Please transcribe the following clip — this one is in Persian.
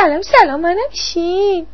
سلام سلام منم شین.